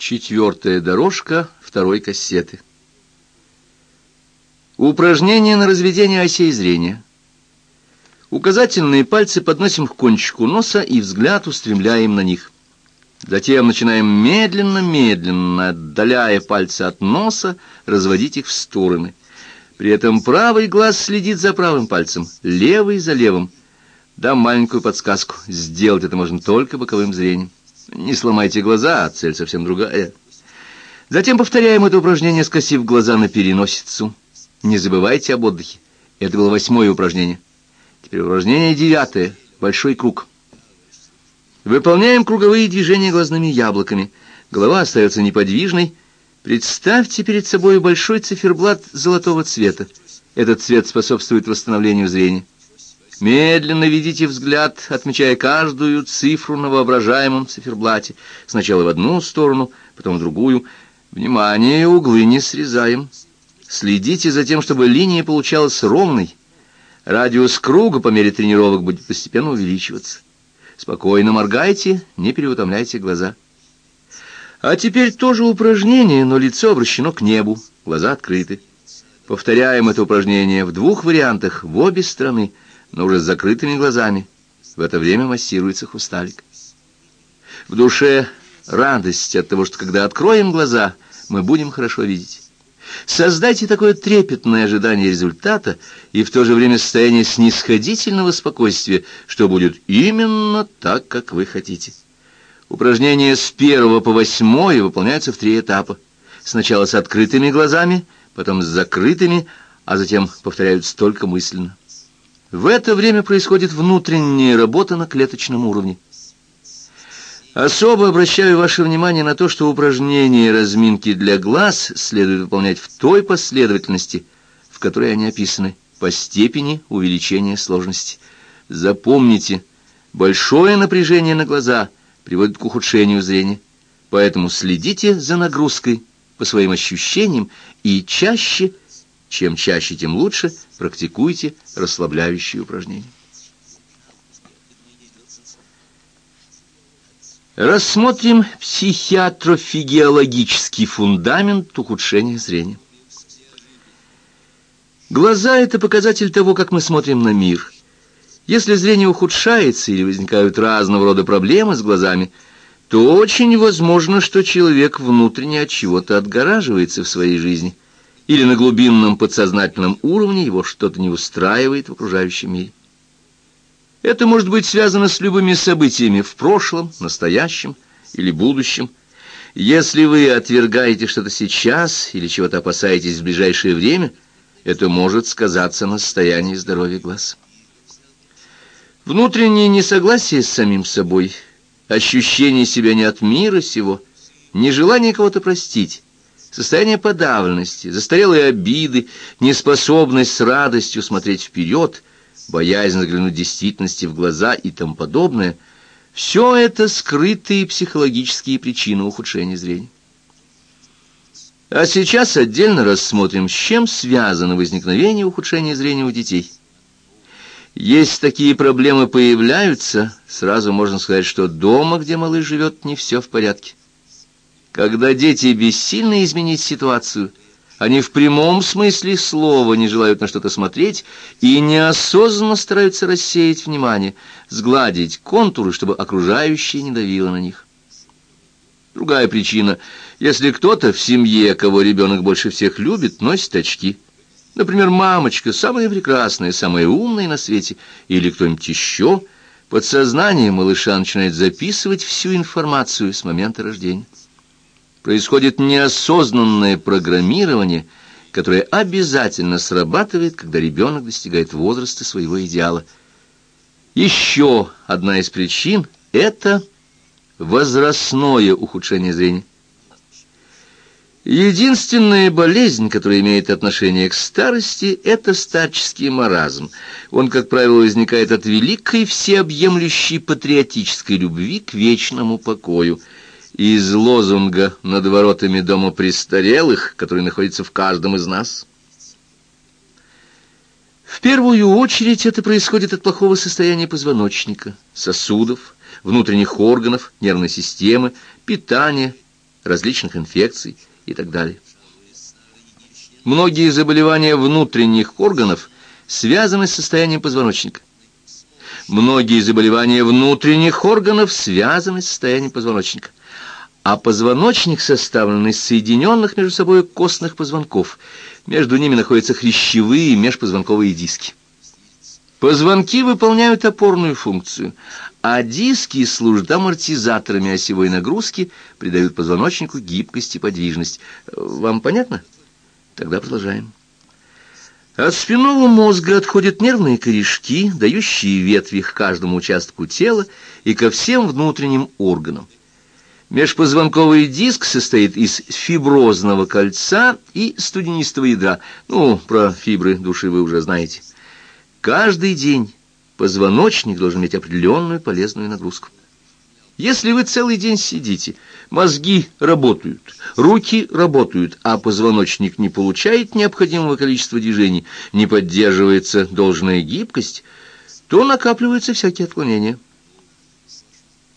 Четвертая дорожка второй кассеты. Упражнение на разведение осей зрения. Указательные пальцы подносим к кончику носа и взгляд устремляем на них. Затем начинаем медленно-медленно, отдаляя пальцы от носа, разводить их в стороны. При этом правый глаз следит за правым пальцем, левый за левым. Дам маленькую подсказку. Сделать это можно только боковым зрением. Не сломайте глаза, цель совсем другая. Затем повторяем это упражнение, скосив глаза на переносицу. Не забывайте об отдыхе. Это было восьмое упражнение. Теперь упражнение девятое. Большой круг. Выполняем круговые движения глазными яблоками. Голова остается неподвижной. Представьте перед собой большой циферблат золотого цвета. Этот цвет способствует восстановлению зрения. Медленно ведите взгляд, отмечая каждую цифру на воображаемом циферблате. Сначала в одну сторону, потом в другую. Внимание, углы не срезаем. Следите за тем, чтобы линия получалась ровной. Радиус круга по мере тренировок будет постепенно увеличиваться. Спокойно моргайте, не переутомляйте глаза. А теперь тоже упражнение, но лицо обращено к небу, глаза открыты. Повторяем это упражнение в двух вариантах, в обе стороны – но уже с закрытыми глазами. В это время массируется хрусталик. В душе радость от того, что когда откроем глаза, мы будем хорошо видеть. Создайте такое трепетное ожидание результата и в то же время состояние снисходительного спокойствия, что будет именно так, как вы хотите. Упражнения с первого по восьмое выполняются в три этапа. Сначала с открытыми глазами, потом с закрытыми, а затем повторяются только мысленно. В это время происходит внутренняя работа на клеточном уровне. Особо обращаю ваше внимание на то, что упражнения и разминки для глаз следует выполнять в той последовательности, в которой они описаны, по степени увеличения сложности. Запомните, большое напряжение на глаза приводит к ухудшению зрения, поэтому следите за нагрузкой по своим ощущениям и чаще чем чаще, тем лучше практикуйте расслабляющие упражнения. Рассмотрим психиатрофизиологический фундамент ухудшения зрения. Глаза – это показатель того, как мы смотрим на мир. Если зрение ухудшается или возникают разного рода проблемы с глазами, то очень возможно, что человек внутренне от чего-то отгораживается в своей жизни – или на глубинном подсознательном уровне его что-то не устраивает в окружающем мире. Это может быть связано с любыми событиями в прошлом, настоящем или будущем. Если вы отвергаете что-то сейчас или чего-то опасаетесь в ближайшее время, это может сказаться на состоянии здоровья глаз. Внутреннее несогласие с самим собой, ощущение себя не от мира сего, нежелание кого-то простить, Состояние подавленности, застарелые обиды, неспособность с радостью смотреть вперед, боязнь заглянуть действительности в глаза и тому подобное – все это скрытые психологические причины ухудшения зрения. А сейчас отдельно рассмотрим, с чем связано возникновение ухудшения зрения у детей. Если такие проблемы появляются, сразу можно сказать, что дома, где малыш живет, не все в порядке. Когда дети бессильны изменить ситуацию, они в прямом смысле слова не желают на что-то смотреть и неосознанно стараются рассеять внимание, сгладить контуры, чтобы окружающее не давило на них. Другая причина. Если кто-то в семье, кого ребенок больше всех любит, носит очки. Например, мамочка, самая прекрасная, самая умная на свете, или кто-нибудь еще, подсознание малыша начинает записывать всю информацию с момента рождения происходит неосознанное программирование, которое обязательно срабатывает, когда ребенок достигает возраста своего идеала. Еще одна из причин – это возрастное ухудшение зрения. Единственная болезнь, которая имеет отношение к старости, это старческий маразм. Он, как правило, возникает от великой всеобъемлющей патриотической любви к вечному покою – из лозунга над воротами дома престарелых, который находится в каждом из нас. В первую очередь это происходит от плохого состояния позвоночника, сосудов, внутренних органов, нервной системы, питания различных инфекций и так далее. Многие заболевания внутренних органов связаны с состоянием позвоночника. Многие заболевания внутренних органов связаны с состоянием позвоночника. А позвоночник составлен из соединенных между собой костных позвонков. Между ними находятся хрящевые и межпозвонковые диски. Позвонки выполняют опорную функцию, а диски служат амортизаторами осевой нагрузки, придают позвоночнику гибкость и подвижность. Вам понятно? Тогда продолжаем. От спинного мозга отходят нервные корешки, дающие ветви к каждому участку тела и ко всем внутренним органам. Межпозвонковый диск состоит из фиброзного кольца и студенистого ядра. Ну, про фибры души вы уже знаете. Каждый день позвоночник должен иметь определенную полезную нагрузку. Если вы целый день сидите, мозги работают, руки работают, а позвоночник не получает необходимого количества движений, не поддерживается должная гибкость, то накапливаются всякие отклонения.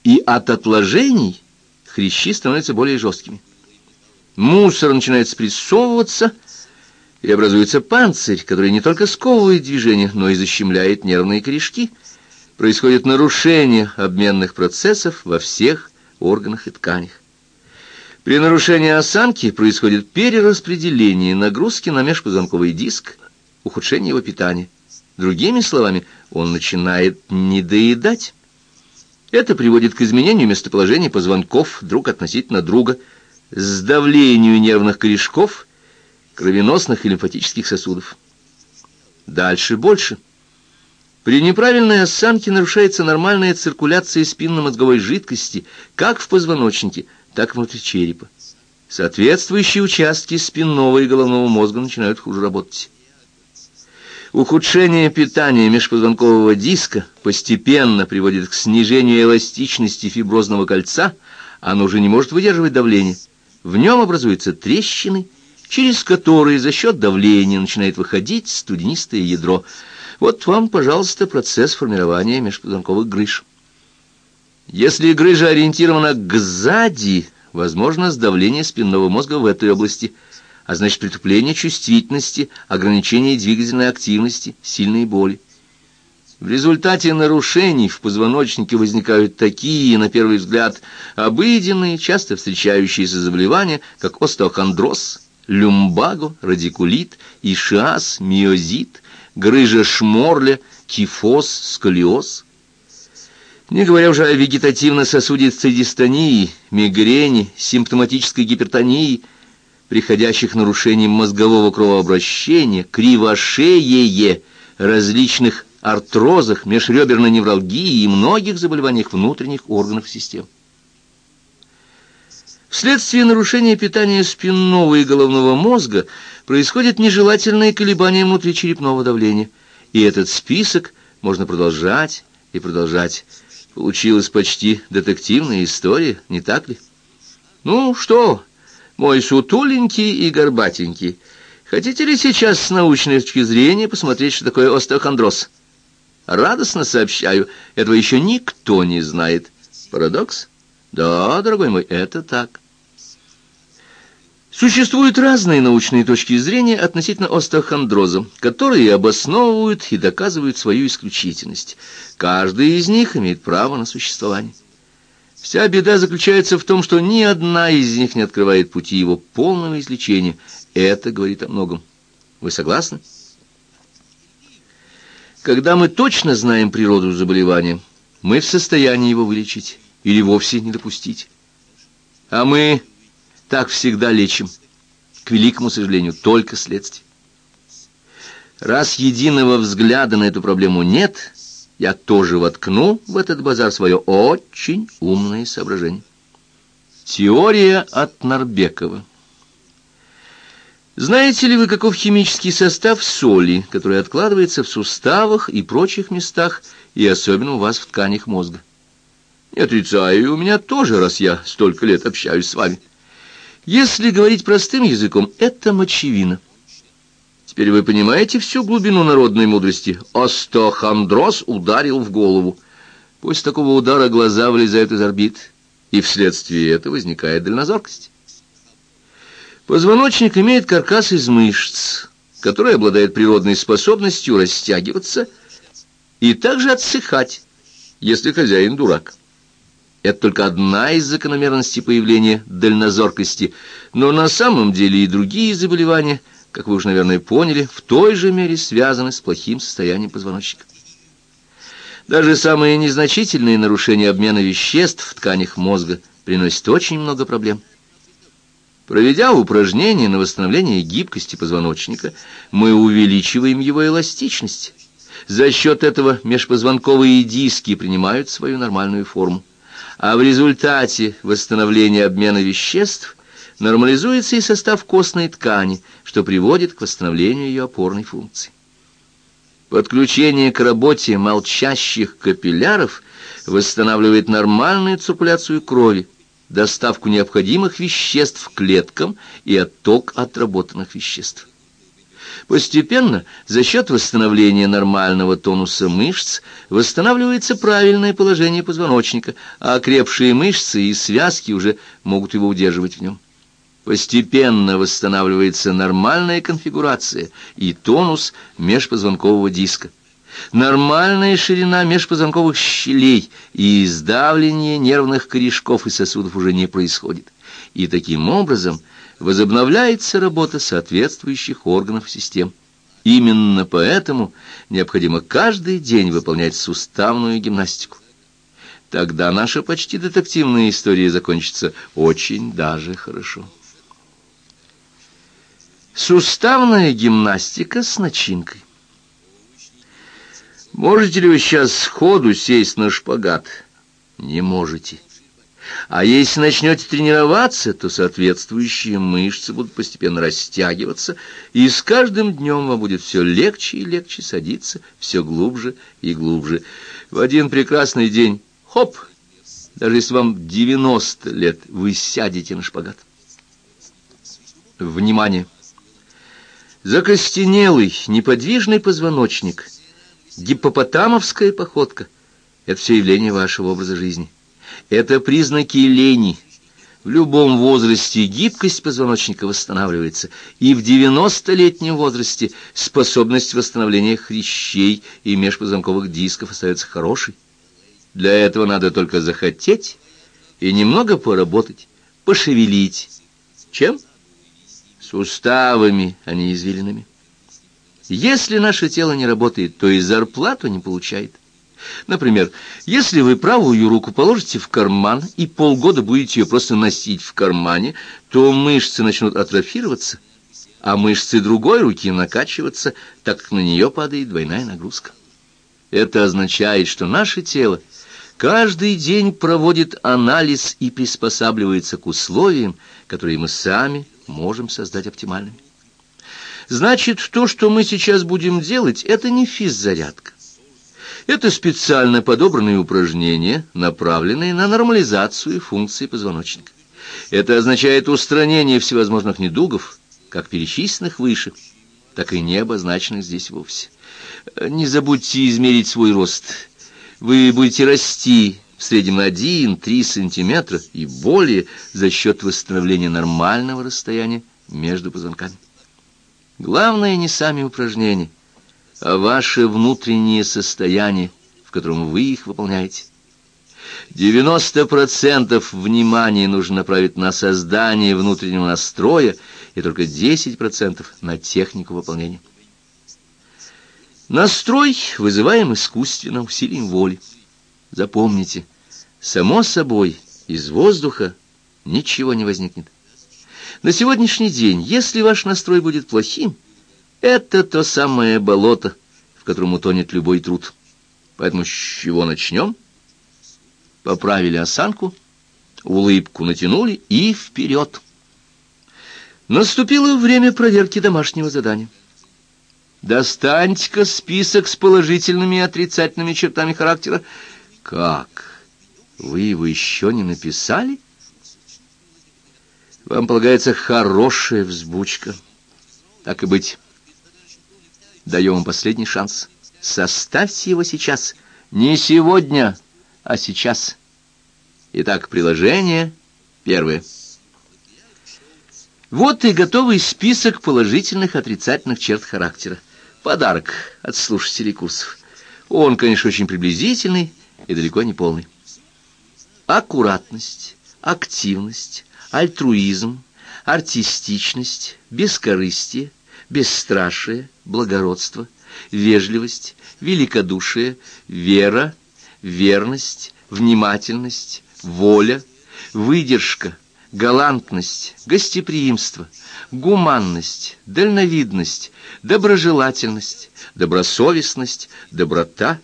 И от отложений хрящи становятся более жесткими. Мусор начинает спрессовываться, и образуется панцирь, который не только сковывает движение, но и защемляет нервные корешки. Происходит нарушение обменных процессов во всех органах и тканях. При нарушении осанки происходит перераспределение нагрузки на межпозвонковый диск, ухудшение его питания. Другими словами, он начинает недоедать. Это приводит к изменению местоположения позвонков друг относительно друга, сдавлению нервных корешков – кровеносных и лимфатических сосудов. Дальше больше. При неправильной осанке нарушается нормальная циркуляция спинномозговой жидкости как в позвоночнике, так и внутри черепа. Соответствующие участки спинного и головного мозга начинают хуже работать. Ухудшение питания межпозвонкового диска постепенно приводит к снижению эластичности фиброзного кольца, оно уже не может выдерживать давление. В нем образуются трещины через которые за счет давления начинает выходить студенистое ядро. Вот вам, пожалуйста, процесс формирования межпозвонковых грыж. Если грыжа ориентирована к сзади, возможно сдавление спинного мозга в этой области, а значит притупление чувствительности, ограничение двигательной активности, сильные боли. В результате нарушений в позвоночнике возникают такие, на первый взгляд, обыденные, часто встречающиеся заболевания, как остеохондроз, люмбаго, радикулит, ишиаз, миозит, грыжа шморля, кифоз, сколиоз. Не говоря уже о вегетативно-сосудистой дистонии, мигрени, симптоматической гипертонии, приходящих нарушениям мозгового кровообращения, кривошеее, различных артрозах, межреберной невралгии и многих заболеваниях внутренних органов системы. Вследствие нарушения питания спинного и головного мозга происходит нежелательное колебание внутричерепного давления. И этот список можно продолжать и продолжать. Получилась почти детективная история, не так ли? Ну что, мой сутуленький и горбатенький, хотите ли сейчас с научной точки зрения посмотреть, что такое остеохондроз? Радостно сообщаю, этого еще никто не знает. Парадокс? Да, дорогой мой, это так. Существуют разные научные точки зрения относительно остеохондроза, которые обосновывают и доказывают свою исключительность. Каждый из них имеет право на существование. Вся беда заключается в том, что ни одна из них не открывает пути его полного излечения. Это говорит о многом. Вы согласны? Когда мы точно знаем природу заболевания, мы в состоянии его вылечить или вовсе не допустить. А мы так всегда лечим. К великому сожалению, только следствие. Раз единого взгляда на эту проблему нет, я тоже воткну в этот базар свое очень умное соображение. Теория от Нарбекова. Знаете ли вы, каков химический состав соли, который откладывается в суставах и прочих местах, и особенно у вас в тканях мозга? Не отрицаю, у меня тоже, раз я столько лет общаюсь с вами. Если говорить простым языком, это мочевина. Теперь вы понимаете всю глубину народной мудрости. Остеохондроз ударил в голову. После такого удара глаза вылезают из орбит, и вследствие этого возникает дальнозоркость. Позвоночник имеет каркас из мышц, который обладает природной способностью растягиваться и также отсыхать, если хозяин дурак. Это только одна из закономерностей появления дальнозоркости, но на самом деле и другие заболевания, как вы уж, наверное, поняли, в той же мере связаны с плохим состоянием позвоночника. Даже самые незначительные нарушения обмена веществ в тканях мозга приносят очень много проблем. Проведя упражнения на восстановление гибкости позвоночника, мы увеличиваем его эластичность. За счет этого межпозвонковые диски принимают свою нормальную форму а в результате восстановления обмена веществ нормализуется и состав костной ткани, что приводит к восстановлению ее опорной функции. Подключение к работе молчащих капилляров восстанавливает нормальную циркуляцию крови, доставку необходимых веществ клеткам и отток отработанных веществ. Постепенно, за счет восстановления нормального тонуса мышц, восстанавливается правильное положение позвоночника, а окрепшие мышцы и связки уже могут его удерживать в нем. Постепенно восстанавливается нормальная конфигурация и тонус межпозвонкового диска. Нормальная ширина межпозвонковых щелей и издавление нервных корешков и сосудов уже не происходит. И таким образом – возобновляется работа соответствующих органов систем. Именно поэтому необходимо каждый день выполнять суставную гимнастику. Тогда наша почти детективная история закончится очень даже хорошо. Суставная гимнастика с начинкой. Можете ли вы сейчас сходу сесть на шпагат? Не можете. А если начнете тренироваться, то соответствующие мышцы будут постепенно растягиваться, и с каждым днем вам будет все легче и легче садиться, все глубже и глубже. В один прекрасный день, хоп, даже если вам 90 лет, вы сядете на шпагат. Внимание! Закостенелый, неподвижный позвоночник, гиппопотамовская походка — это все явление вашего образа жизни. Это признаки лени. В любом возрасте гибкость позвоночника восстанавливается, и в 90-летнем возрасте способность восстановления хрящей и межпозвонковых дисков остается хорошей. Для этого надо только захотеть и немного поработать, пошевелить. Чем? Суставами, а не извилинами. Если наше тело не работает, то и зарплату не получает. Например, если вы правую руку положите в карман и полгода будете ее просто носить в кармане, то мышцы начнут атрофироваться, а мышцы другой руки накачиваться, так как на нее падает двойная нагрузка. Это означает, что наше тело каждый день проводит анализ и приспосабливается к условиям, которые мы сами можем создать оптимальными. Значит, то, что мы сейчас будем делать, это не физзарядка. Это специально подобранные упражнения, направленные на нормализацию функции позвоночника. Это означает устранение всевозможных недугов, как перечисленных выше, так и не обозначенных здесь вовсе. Не забудьте измерить свой рост. Вы будете расти в среднем на 1-3 сантиметра и более за счет восстановления нормального расстояния между позвонками. Главное не сами упражнения – а ваше внутреннее состояние, в котором вы их выполняете. 90% внимания нужно направить на создание внутреннего настроя и только 10% на технику выполнения. Настрой вызываем искусственным усилием воли. Запомните, само собой из воздуха ничего не возникнет. На сегодняшний день, если ваш настрой будет плохим, это то самое болото, в котором утонет любой труд. Поэтому с чего начнем? Поправили осанку, улыбку натянули и вперед. Наступило время проверки домашнего задания. Достаньте-ка список с положительными и отрицательными чертами характера. Как? Вы его еще не написали? Вам полагается хорошая взбучка. Так и быть. Даем вам последний шанс. Составьте его сейчас. Не сегодня, а сейчас. Итак, приложение первое. Вот и готовый список положительных отрицательных черт характера. Подарок от слушателей курсов. Он, конечно, очень приблизительный и далеко не полный. Аккуратность, активность, альтруизм, артистичность, бескорыстие, бесстрашие, благородство, вежливость, великодушие, вера, верность, внимательность, воля, выдержка, галантность, гостеприимство, гуманность, дальновидность, доброжелательность, добросовестность, доброта,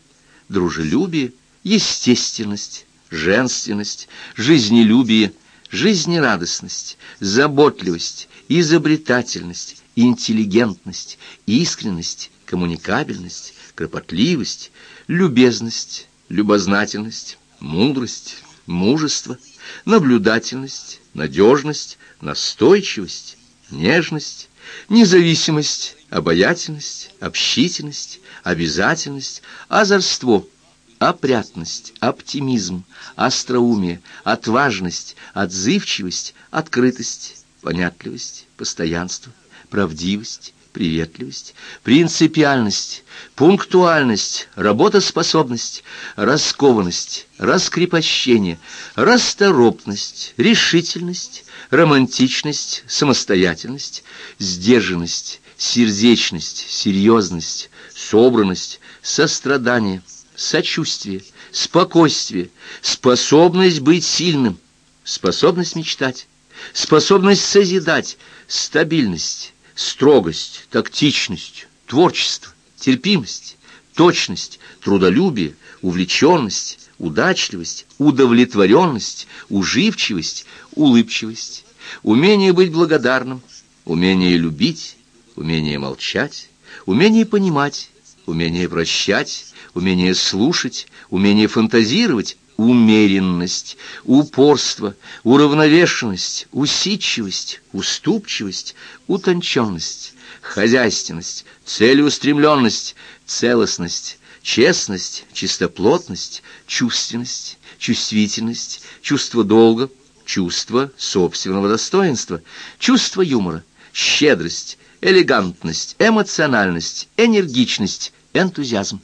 дружелюбие, естественность, женственность, жизнелюбие, жизнерадостность, заботливость, изобретательность, интеллигентность, искренность, коммуникабельность, кропотливость, любезность, любознательность, мудрость, мужество, наблюдательность, надежность, настойчивость, нежность, независимость, обаятельность, общительность, обязательность, озорство, опрятность, оптимизм, остроумие, отважность, отзывчивость, открытость, понятливость, постоянство, правдивость, приветливость, принципиальность, пунктуальность, работоспособность, раскованность, раскрепощение, расторопность, решительность, романтичность, самостоятельность, сдержанность, сердечность, серьезность, собранность, сострадание, сочувствие, спокойствие, способность быть сильным, способность мечтать, способность созидать, стабильность, строгость, тактичность, творчество, терпимость, точность, трудолюбие, увлеченность, удачливость, удовлетворенность, уживчивость, улыбчивость, умение быть благодарным, умение любить, умение молчать, умение понимать, умение прощать, умение слушать, умение фантазировать, умеренность, упорство, уравновешенность, усидчивость, уступчивость, утонченность, хозяйственность, целеустремленность, целостность, честность, чистоплотность, чувственность, чувствительность, чувство долга, чувство собственного достоинства, чувство юмора, щедрость, элегантность, эмоциональность, энергичность, энтузиазм.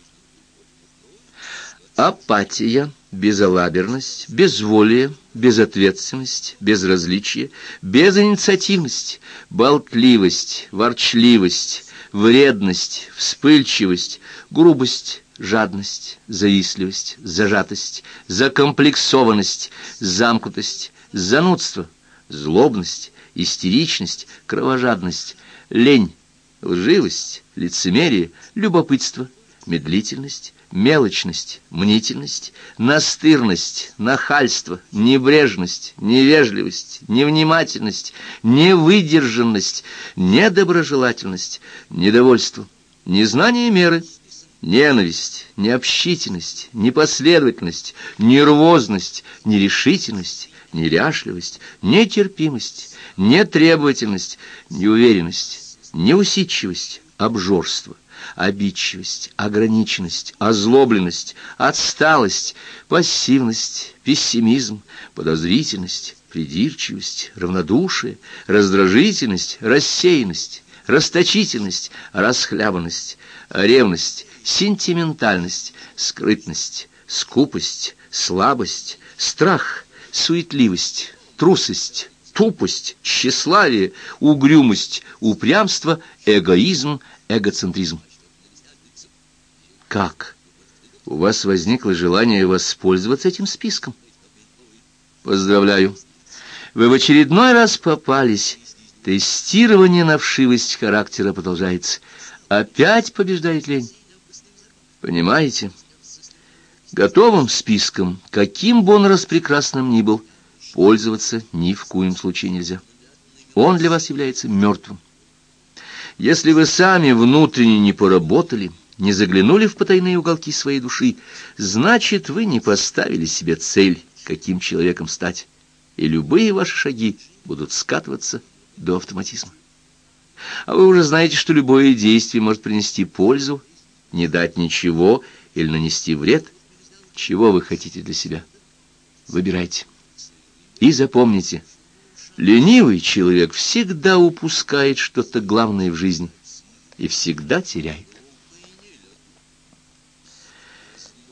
Апатия – безалаберность, безволие, безответственность, безразличие, безинициативность, болтливость, ворчливость, вредность, вспыльчивость, грубость, жадность, завистливость, зажатость, закомплексованность, замкнутость, занудство, злобность, истеричность, кровожадность, лень, лживость, лицемерие, любопытство, медлительность, мелочность, мнительность, настырность, нахальство, небрежность, невежливость, невнимательность, невыдержанность, недоброжелательность, недовольство, незнание меры, ненависть, необщительность, непоследовательность, нервозность, нерешительность, неряшливость, нетерпимость, нетребовательность, неуверенность, неусидчивость, обжорство обидчивость, ограниченность, озлобленность, отсталость, пассивность, пессимизм, подозрительность, придирчивость, равнодушие, раздражительность, рассеянность, расточительность, расхлябанность, ревность, сентиментальность, скрытность, скупость, слабость, страх, суетливость, трусость, тупость, тщеславие, угрюмость, упрямство, эгоизм, эгоцентризм. Как? У вас возникло желание воспользоваться этим списком? Поздравляю. Вы в очередной раз попались. Тестирование на вшивость характера продолжается. Опять побеждает лень. Понимаете? Готовым списком, каким бы он распрекрасным ни был, пользоваться ни в коем случае нельзя. Он для вас является мертвым. Если вы сами внутренне не поработали, не заглянули в потайные уголки своей души, значит, вы не поставили себе цель, каким человеком стать, и любые ваши шаги будут скатываться до автоматизма. А вы уже знаете, что любое действие может принести пользу, не дать ничего или нанести вред. Чего вы хотите для себя? Выбирайте. И запомните, ленивый человек всегда упускает что-то главное в жизни и всегда теряет.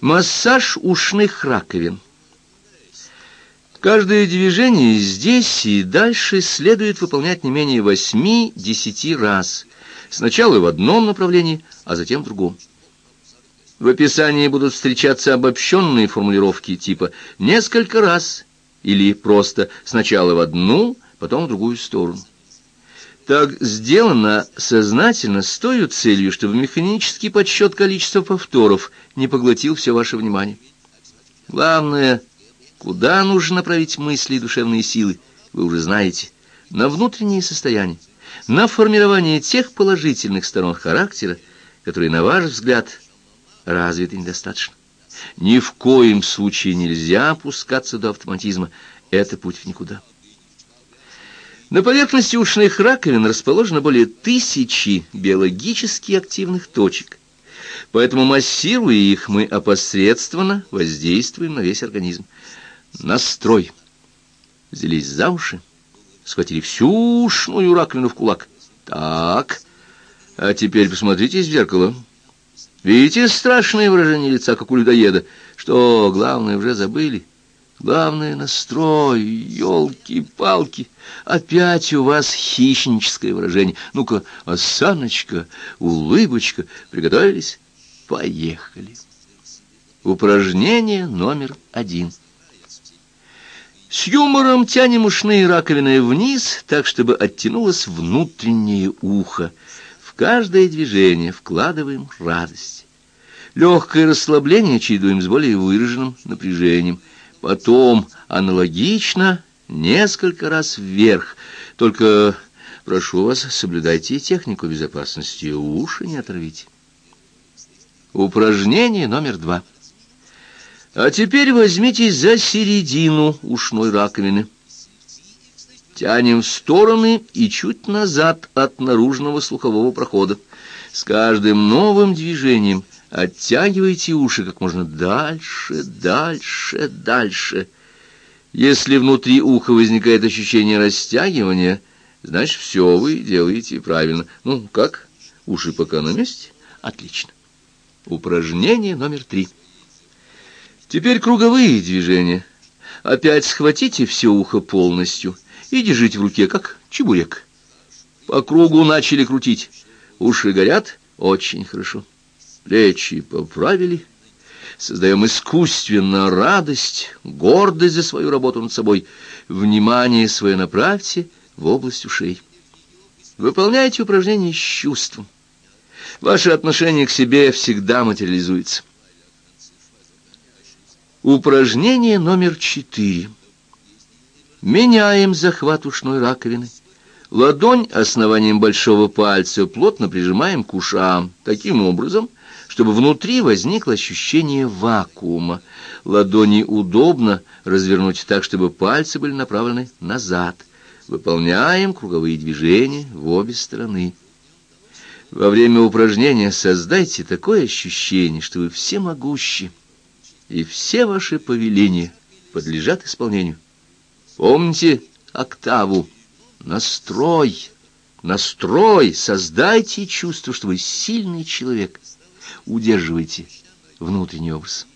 Массаж ушных раковин. Каждое движение здесь и дальше следует выполнять не менее восьми-десяти раз. Сначала в одном направлении, а затем в другом. В описании будут встречаться обобщенные формулировки типа «несколько раз» или просто сначала в одну, потом в другую сторону. Так сделано сознательно с той целью, чтобы механический подсчет количества повторов не поглотил все ваше внимание. Главное, куда нужно направить мысли и душевные силы, вы уже знаете, на внутреннее состояние, на формирование тех положительных сторон характера, которые, на ваш взгляд, развиты недостаточно. Ни в коем случае нельзя опускаться до автоматизма, это путь в никуда. На поверхности ушных раковин расположено более тысячи биологически активных точек. Поэтому, массируя их, мы опосредственно воздействуем на весь организм. Настрой. Взялись за уши, схватили всю ушную раковину в кулак. Так, а теперь посмотрите в зеркало. Видите страшное выражение лица, как у людоеда? Что, главное, уже забыли? Главное — настрой, елки-палки. Опять у вас хищническое выражение. Ну-ка, осаночка, улыбочка. Приготовились? Поехали. Упражнение номер один. С юмором тянем ушные раковины вниз, так, чтобы оттянулось внутреннее ухо. В каждое движение вкладываем радость. Легкое расслабление чередуем с более выраженным напряжением – Потом аналогично несколько раз вверх. Только прошу вас, соблюдайте технику безопасности, уши не оторвите. Упражнение номер два. А теперь возьмитесь за середину ушной раковины. Тянем в стороны и чуть назад от наружного слухового прохода. С каждым новым движением Оттягивайте уши как можно дальше, дальше, дальше. Если внутри уха возникает ощущение растягивания, значит, все вы делаете правильно. Ну, как? Уши пока на месте? Отлично. Упражнение номер три. Теперь круговые движения. Опять схватите все ухо полностью и держите в руке, как чебурек. По кругу начали крутить. Уши горят? Очень хорошо плечи поправили, создаем искусственно радость, гордость за свою работу над собой, внимание свое направьте в область ушей. Выполняйте упражнения с чувством. Ваше отношение к себе всегда материализуется. Упражнение номер четыре. Меняем захват ушной раковины. Ладонь основанием большого пальца плотно прижимаем к ушам. Таким образом, чтобы внутри возникло ощущение вакуума. Ладони удобно развернуть так, чтобы пальцы были направлены назад. Выполняем круговые движения в обе стороны. Во время упражнения создайте такое ощущение, что вы всемогущи, и все ваши повеления подлежат исполнению. Помните октаву «Настрой». Настрой, создайте чувство, что вы сильный человек — удерживайте внутренний образ.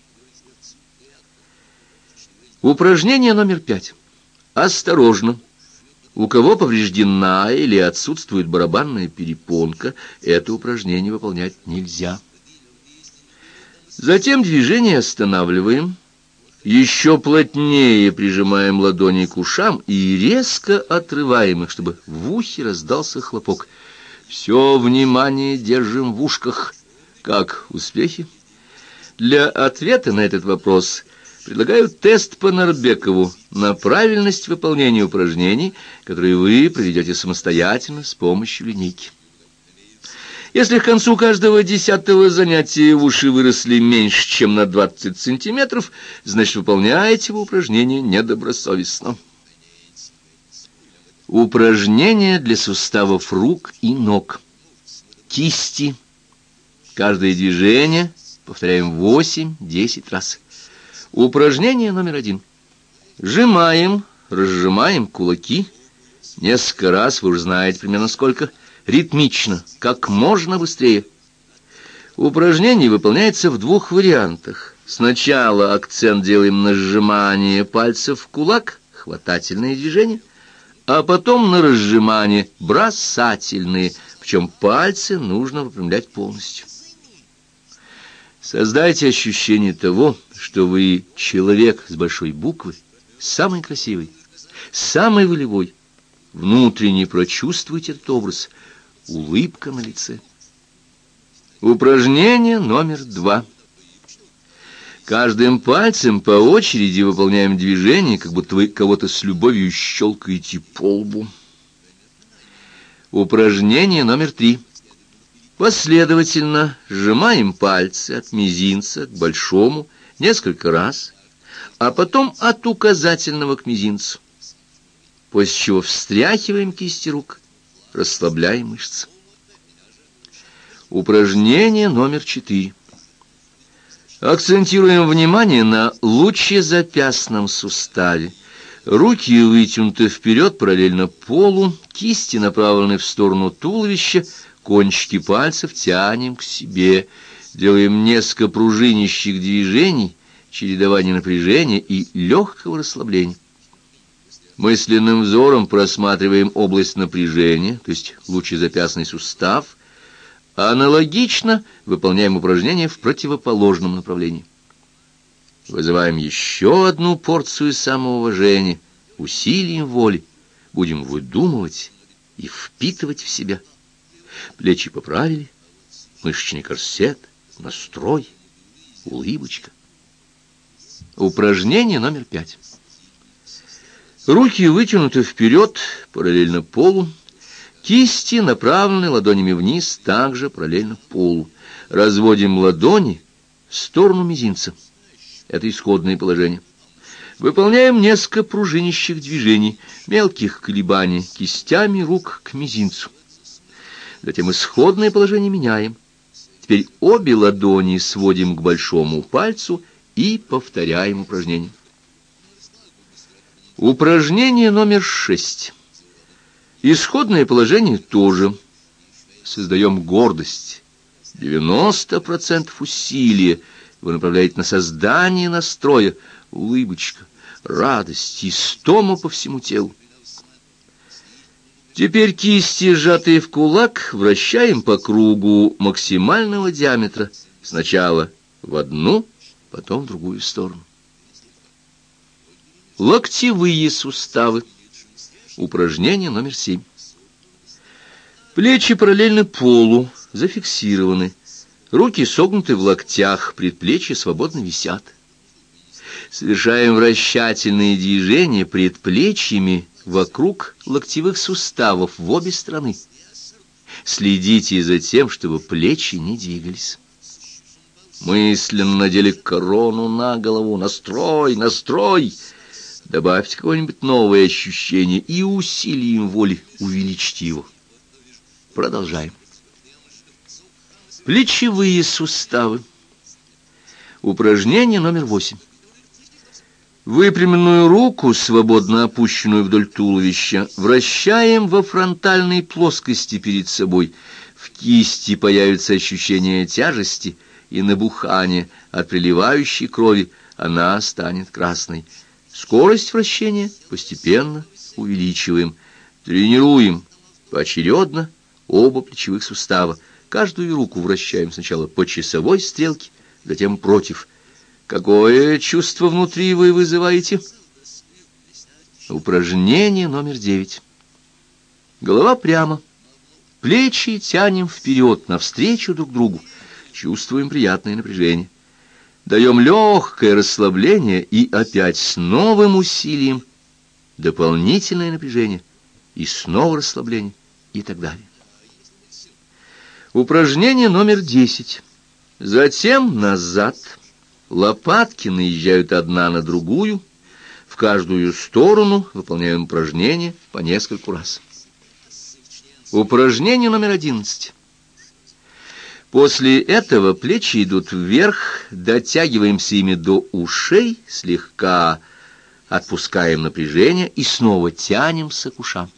Упражнение номер пять. Осторожно. У кого повреждена или отсутствует барабанная перепонка, это упражнение выполнять нельзя. Затем движение останавливаем, еще плотнее прижимаем ладони к ушам и резко отрываем их, чтобы в ухе раздался хлопок. Все внимание держим в ушках как успехи? Для ответа на этот вопрос предлагаю тест по Нарбекову на правильность выполнения упражнений, которые вы проведете самостоятельно с помощью линейки. Если к концу каждого десятого занятия уши выросли меньше, чем на 20 сантиметров, значит, выполняете вы упражнение недобросовестно. Упражнения для суставов рук и ног. Кисти – Каждое движение повторяем 8-10 раз. Упражнение номер один. Сжимаем разжимаем кулаки. Несколько раз, вы уже знаете примерно сколько, ритмично, как можно быстрее. Упражнение выполняется в двух вариантах. Сначала акцент делаем на сжимание пальцев в кулак, хватательные движения, а потом на разжимание, бросательные, причем пальцы нужно выпрямлять полностью. Создайте ощущение того, что вы человек с большой буквы, самый красивый, самый волевой. Внутренне прочувствуйте этот образ, улыбка на лице. Упражнение номер два. Каждым пальцем по очереди выполняем движение, как будто вы кого-то с любовью щелкаете по лбу. Упражнение номер три. Последовательно сжимаем пальцы от мизинца к большому несколько раз, а потом от указательного к мизинцу, после чего встряхиваем кисти рук, расслабляем мышцы. Упражнение номер четыре. Акцентируем внимание на лучезапястном суставе. Руки вытянуты вперед параллельно полу, кисти направлены в сторону туловища, Кончики пальцев тянем к себе, делаем несколько пружинищих движений, чередование напряжения и легкого расслабления. Мысленным взором просматриваем область напряжения, то есть лучезапястный сустав, аналогично выполняем упражнения в противоположном направлении. Вызываем еще одну порцию самоуважения, усилием воли, будем выдумывать и впитывать в себя – Плечи поправили, мышечный корсет, настрой, улыбочка. Упражнение номер пять. Руки вытянуты вперед, параллельно полу. Кисти направлены ладонями вниз, также параллельно полу. Разводим ладони в сторону мизинца. Это исходное положение. Выполняем несколько пружинищих движений, мелких колебаний кистями рук к мизинцу. Затем исходное положение меняем. Теперь обе ладони сводим к большому пальцу и повторяем упражнение. Упражнение номер шесть. Исходное положение тоже. Создаем гордость. 90% усилия вы направляете на создание настроя, улыбочка, радость, истома по всему телу. Теперь кисти, сжатые в кулак, вращаем по кругу максимального диаметра. Сначала в одну, потом в другую сторону. Локтевые суставы. Упражнение номер семь. Плечи параллельно полу, зафиксированы. Руки согнуты в локтях, предплечья свободно висят. Совершаем вращательные движения предплечьями вокруг локтевых суставов в обе стороны. Следите за тем, чтобы плечи не двигались. Мысленно надели корону на голову. Настрой, настрой! Добавьте какое-нибудь новое ощущение и усилием воли увеличьте его. Продолжаем. Плечевые суставы. Упражнение номер восемь. Выпрямленную руку, свободно опущенную вдоль туловища, вращаем во фронтальной плоскости перед собой. В кисти появится ощущение тяжести и набухания от приливающей крови, она станет красной. Скорость вращения постепенно увеличиваем. Тренируем поочередно оба плечевых сустава. Каждую руку вращаем сначала по часовой стрелке, затем против – Какое чувство внутри вы вызываете? Упражнение номер девять. Голова прямо. Плечи тянем вперед, навстречу друг другу. Чувствуем приятное напряжение. Даем легкое расслабление и опять с новым усилием дополнительное напряжение и снова расслабление и так далее. Упражнение номер десять. Затем назад. Лопатки наезжают одна на другую, в каждую сторону выполняем упражнение по нескольку раз. Упражнение номер одиннадцать. После этого плечи идут вверх, дотягиваемся ими до ушей, слегка отпускаем напряжение и снова тянемся к ушам.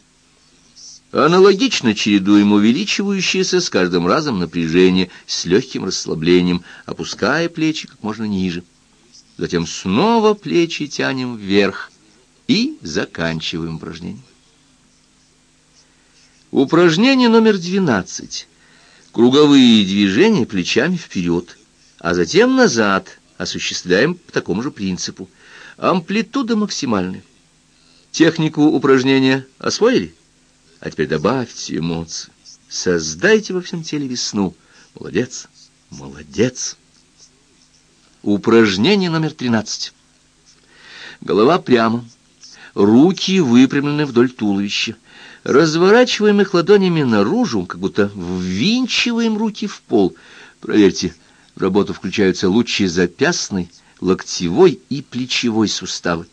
Аналогично чередуем увеличивающееся с каждым разом напряжение с легким расслаблением, опуская плечи как можно ниже. Затем снова плечи тянем вверх и заканчиваем упражнение. Упражнение номер 12. Круговые движения плечами вперед, а затем назад осуществляем по такому же принципу. Амплитуда максимальная. Технику упражнения освоили? А теперь добавьте эмоции. Создайте во всем теле весну. Молодец, молодец. Упражнение номер 13. Голова прямо. Руки выпрямлены вдоль туловища. Разворачиваем их ладонями наружу, как будто ввинчиваем руки в пол. Проверьте, в работу включаются лучезапястный, локтевой и плечевой суставы.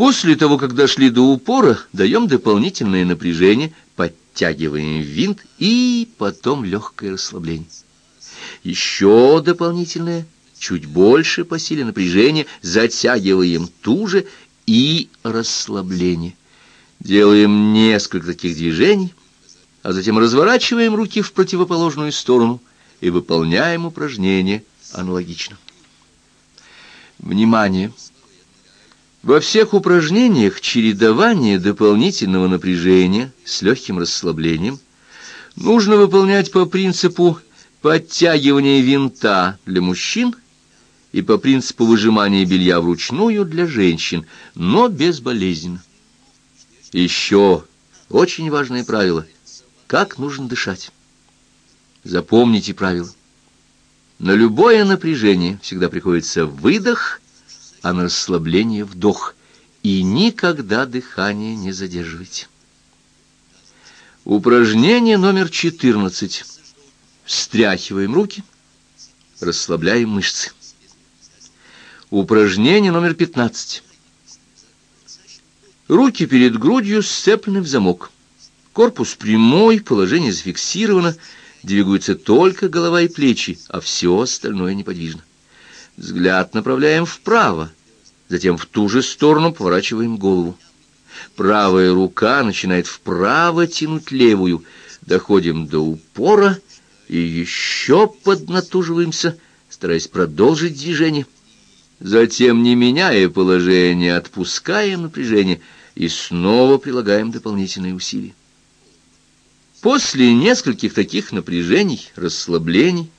После того, как дошли до упора, даем дополнительное напряжение, подтягиваем винт и потом легкое расслабление. Еще дополнительное, чуть больше по силе напряжения, затягиваем туже и расслабление. Делаем несколько таких движений, а затем разворачиваем руки в противоположную сторону и выполняем упражнение аналогично. Внимание! Во всех упражнениях чередование дополнительного напряжения с легким расслаблением нужно выполнять по принципу подтягивания винта для мужчин и по принципу выжимания белья вручную для женщин, но безболезненно. Еще очень важное правило – как нужно дышать. Запомните правило. На любое напряжение всегда приходится выдох – а на расслабление вдох, и никогда дыхание не задерживайте. Упражнение номер 14. Встряхиваем руки, расслабляем мышцы. Упражнение номер 15. Руки перед грудью сцеплены в замок. Корпус прямой, положение зафиксировано, двигаются только голова и плечи, а все остальное неподвижно. Взгляд направляем вправо, затем в ту же сторону поворачиваем голову. Правая рука начинает вправо тянуть левую. Доходим до упора и еще поднатуживаемся, стараясь продолжить движение. Затем, не меняя положение, отпускаем напряжение и снова прилагаем дополнительные усилия. После нескольких таких напряжений, расслаблений,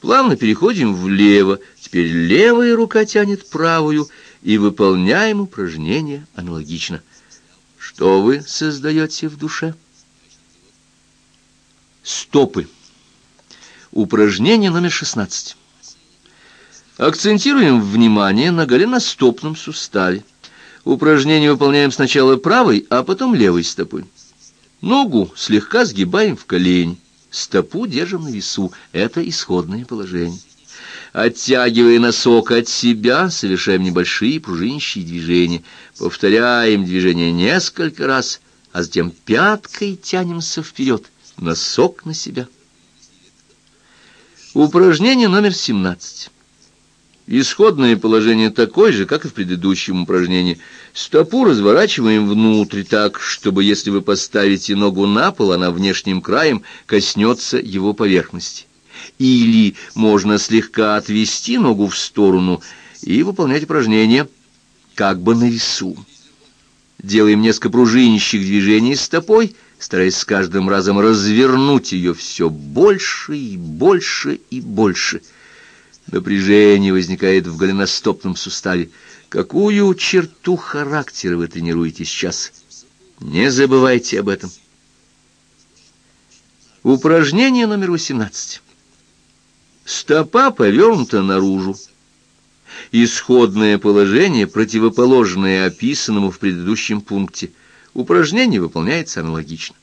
Плавно переходим влево. Теперь левая рука тянет правую, и выполняем упражнение аналогично. Что вы создаете в душе? Стопы. Упражнение номер 16. Акцентируем внимание на голеностопном суставе. Упражнение выполняем сначала правой, а потом левой стопой. Ногу слегка сгибаем в колени. Стопу держим на весу. Это исходное положение. Оттягивая носок от себя, совершаем небольшие пружинищие движения. Повторяем движение несколько раз, а затем пяткой тянемся вперед. Носок на себя. Упражнение номер 17. Исходное положение такое же, как и в предыдущем упражнении. Стопу разворачиваем внутрь так, чтобы если вы поставите ногу на пол, она внешним краем коснется его поверхности. Или можно слегка отвести ногу в сторону и выполнять упражнение как бы на весу. Делаем несколько пружинищих движений стопой, стараясь с каждым разом развернуть ее все больше и больше и больше – Напряжение возникает в голеностопном суставе. Какую черту характера вы тренируете сейчас? Не забывайте об этом. Упражнение номер 18. Стопа повернута наружу. Исходное положение, противоположное описанному в предыдущем пункте. Упражнение выполняется аналогично.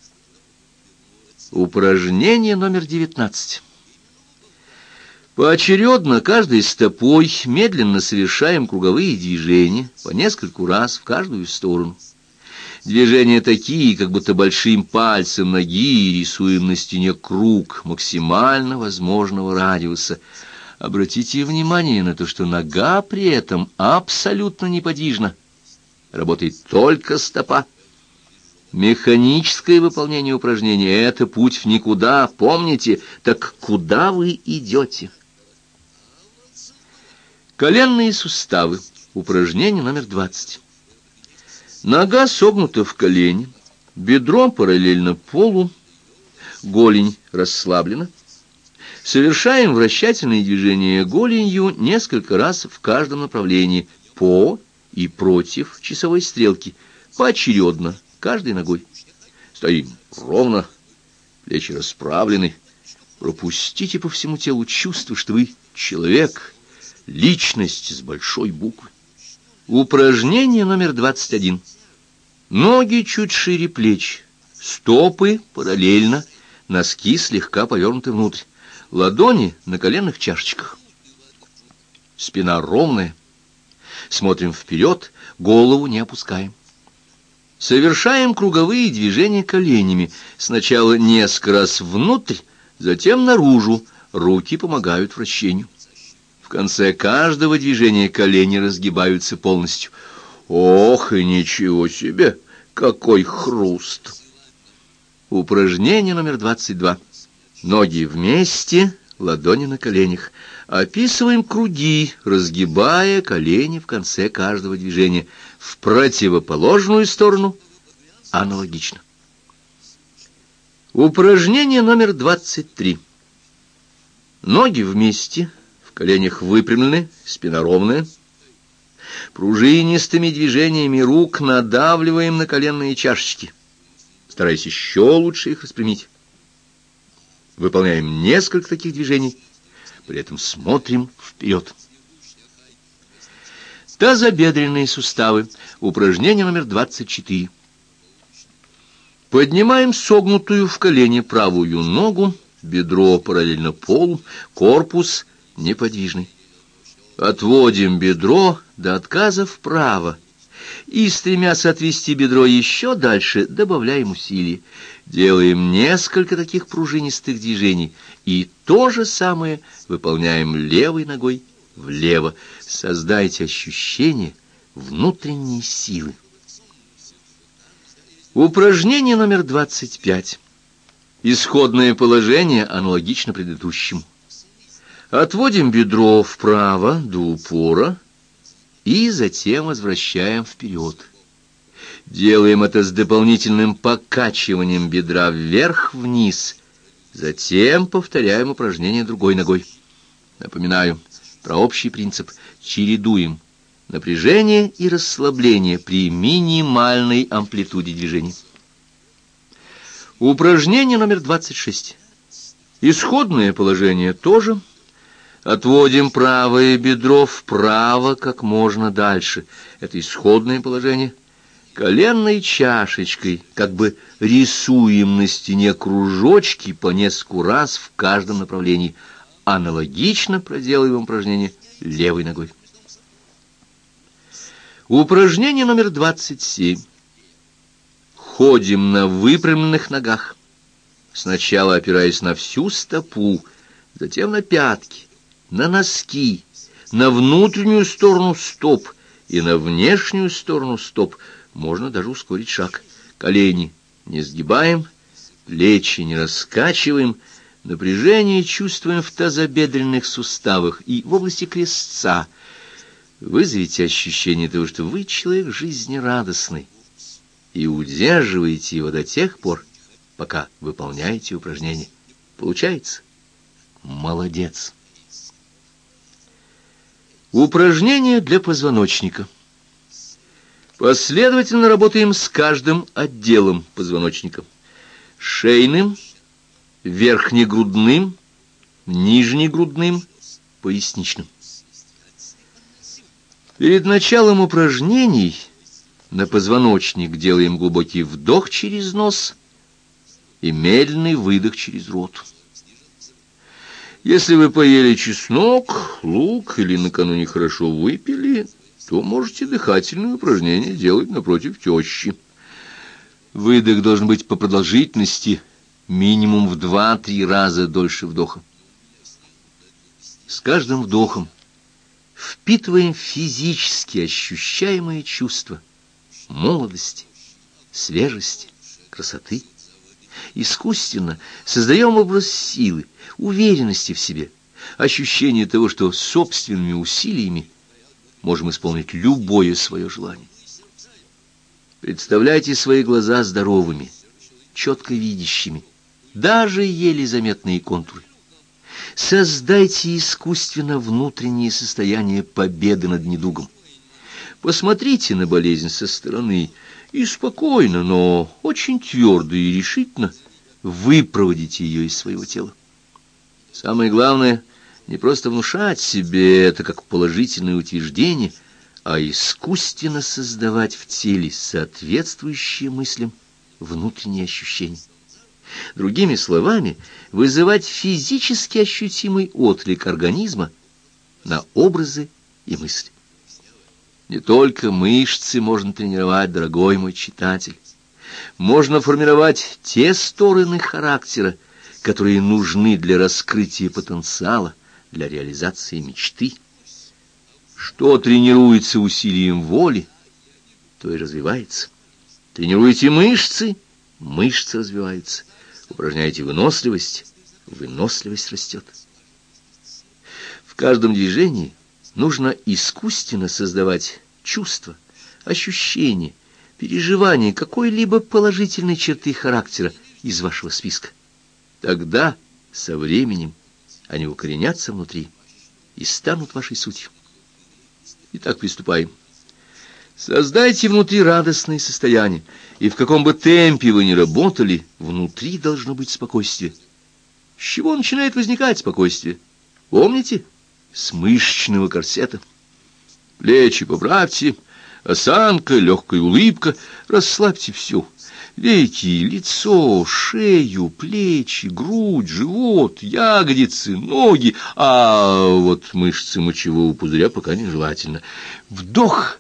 Упражнение номер 19. Поочередно каждой стопой медленно совершаем круговые движения по нескольку раз в каждую сторону. Движения такие, как будто большим пальцем ноги рисуем на стене круг максимально возможного радиуса. Обратите внимание на то, что нога при этом абсолютно неподвижна. Работает только стопа. Механическое выполнение упражнения — это путь в никуда, помните, так куда вы идете? Коленные суставы. Упражнение номер 20. Нога согнута в колени, бедро параллельно полу, голень расслаблена. Совершаем вращательные движения голенью несколько раз в каждом направлении, по и против часовой стрелки, поочередно, каждой ногой. Стоим ровно, плечи расправлены. Пропустите по всему телу чувство, что вы человек, личность с большой буквы. Упражнение номер 21. Ноги чуть шире плеч, стопы параллельно, носки слегка повернуты внутрь, ладони на коленных чашечках. Спина ровная. Смотрим вперед, голову не опускаем. Совершаем круговые движения коленями. Сначала несколько раз внутрь, затем наружу. Руки помогают вращению. В конце каждого движения колени разгибаются полностью. Ох, и ничего себе! Какой хруст! Упражнение номер 22. Ноги вместе, ладони на коленях. Описываем круги, разгибая колени в конце каждого движения. В противоположную сторону аналогично. Упражнение номер 23. Ноги вместе, в коленях выпрямлены, спина ровная. Пружинистыми движениями рук надавливаем на коленные чашечки, стараясь еще лучше их распрямить. Выполняем несколько таких движений, при этом смотрим вперед. Тазобедренные суставы. Упражнение номер 24. Поднимаем согнутую в колени правую ногу, бедро параллельно полу, корпус неподвижный. Отводим бедро до отказа вправо и, стремясь отвести бедро еще дальше, добавляем усилий. Делаем несколько таких пружинистых движений и то же самое выполняем левой ногой влево. Создайте ощущение внутренней силы. Упражнение номер 25. Исходное положение аналогично предыдущему. Отводим бедро вправо до упора и затем возвращаем вперед. Делаем это с дополнительным покачиванием бедра вверх-вниз. Затем повторяем упражнение другой ногой. Напоминаю про общий принцип. Чередуем напряжение и расслабление при минимальной амплитуде движений. Упражнение номер 26. Исходное положение тоже – Отводим правое бедро вправо как можно дальше. Это исходное положение. Коленной чашечкой как бы рисуем на стене кружочки по нескольку раз в каждом направлении. Аналогично проделываем упражнение левой ногой. Упражнение номер 27. Ходим на выпрямленных ногах. Сначала опираясь на всю стопу, затем на пятки на носки, на внутреннюю сторону стоп и на внешнюю сторону стоп. Можно даже ускорить шаг. Колени не сгибаем, плечи не раскачиваем, напряжение чувствуем в тазобедренных суставах и в области крестца. Вызовите ощущение того, что вы человек жизнерадостный, и удерживаете его до тех пор, пока выполняете упражнение. Получается? Молодец! Упражнения для позвоночника. Последовательно работаем с каждым отделом позвоночника. Шейным, верхнегрудным, нижнегрудным, поясничным. Перед началом упражнений на позвоночник делаем глубокий вдох через нос и медленный выдох через рот. Если вы поели чеснок, лук или накануне хорошо выпили, то можете дыхательные упражнения делать напротив тещи. Выдох должен быть по продолжительности минимум в два-три раза дольше вдоха. С каждым вдохом впитываем физически ощущаемые чувства молодости, свежести, красоты. Искусственно создаем образ силы, уверенности в себе, ощущение того, что собственными усилиями можем исполнить любое свое желание. Представляйте свои глаза здоровыми, четко видящими, даже еле заметные контуры. Создайте искусственно внутреннее состояние победы над недугом. Посмотрите на болезнь со стороны и спокойно, но очень твердо и решительно выпроводите ее из своего тела. Самое главное — не просто внушать себе это как положительное утверждение, а искусственно создавать в теле соответствующие мыслям внутренние ощущения. Другими словами, вызывать физически ощутимый отклик организма на образы и мысли. Не только мышцы можно тренировать, дорогой мой читатель. Можно формировать те стороны характера, которые нужны для раскрытия потенциала, для реализации мечты. Что тренируется усилием воли, то и развивается. Тренируете мышцы, мышцы развиваются. Упражняете выносливость, выносливость растет. В каждом движении нужно искусственно создавать чувства, ощущения, переживания какой-либо положительной черты характера из вашего списка. Тогда, со временем, они укоренятся внутри и станут вашей сутью. Итак, приступаем. Создайте внутри радостное состояние, и в каком бы темпе вы ни работали, внутри должно быть спокойствие. С чего начинает возникать спокойствие? Помните? С мышечного корсета. Плечи поправьте, осанка, легкая улыбка, расслабьте все. Веки, лицо, шею, плечи, грудь, живот, ягодицы, ноги, а вот мышцы мочевого пузыря пока нежелательно. Вдох,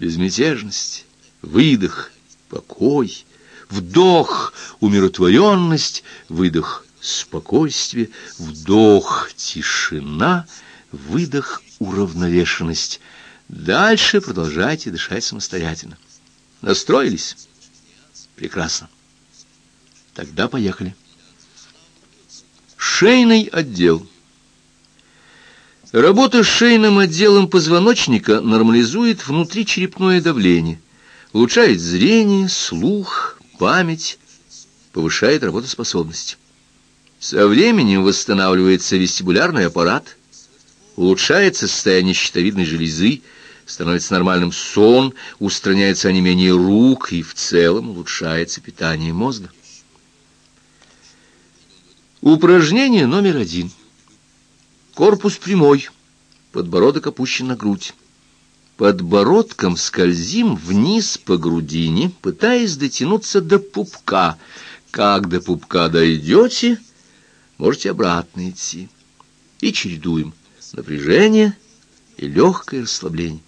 безмятежность, выдох, покой, вдох, умиротворенность, выдох, спокойствие, вдох, тишина, выдох, уравновешенность. Дальше продолжайте дышать самостоятельно. Настроились? Прекрасно. Тогда поехали. Шейный отдел. Работа с шейным отделом позвоночника нормализует внутричерепное давление, улучшает зрение, слух, память, повышает работоспособность. Со временем восстанавливается вестибулярный аппарат, улучшается состояние щитовидной железы, становится нормальным сон, устраняется онемение рук и в целом улучшается питание мозга. Упражнение номер один. Корпус прямой, подбородок опущен на грудь. Подбородком скользим вниз по грудине, пытаясь дотянуться до пупка. Как до пупка дойдете, можете обратно идти. И чередуем напряжение и легкое расслабление.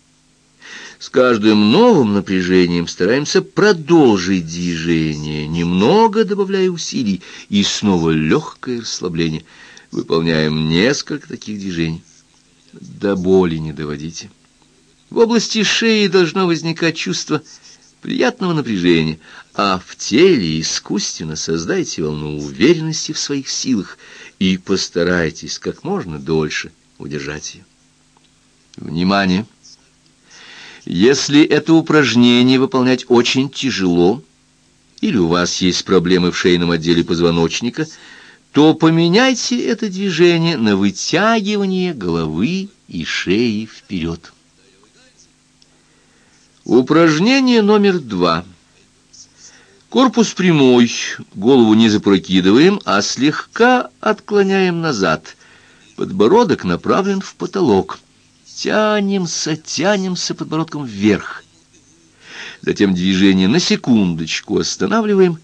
С каждым новым напряжением стараемся продолжить движение, немного добавляя усилий, и снова легкое расслабление. Выполняем несколько таких движений. До боли не доводите. В области шеи должно возникать чувство приятного напряжения, а в теле искусственно создайте волну уверенности в своих силах и постарайтесь как можно дольше удержать ее. Внимание! Если это упражнение выполнять очень тяжело, или у вас есть проблемы в шейном отделе позвоночника, то поменяйте это движение на вытягивание головы и шеи вперед. Упражнение номер два. Корпус прямой, голову не запрокидываем, а слегка отклоняем назад. Подбородок направлен в потолок. Тянемся, тянемся подбородком вверх. Затем движение на секундочку останавливаем,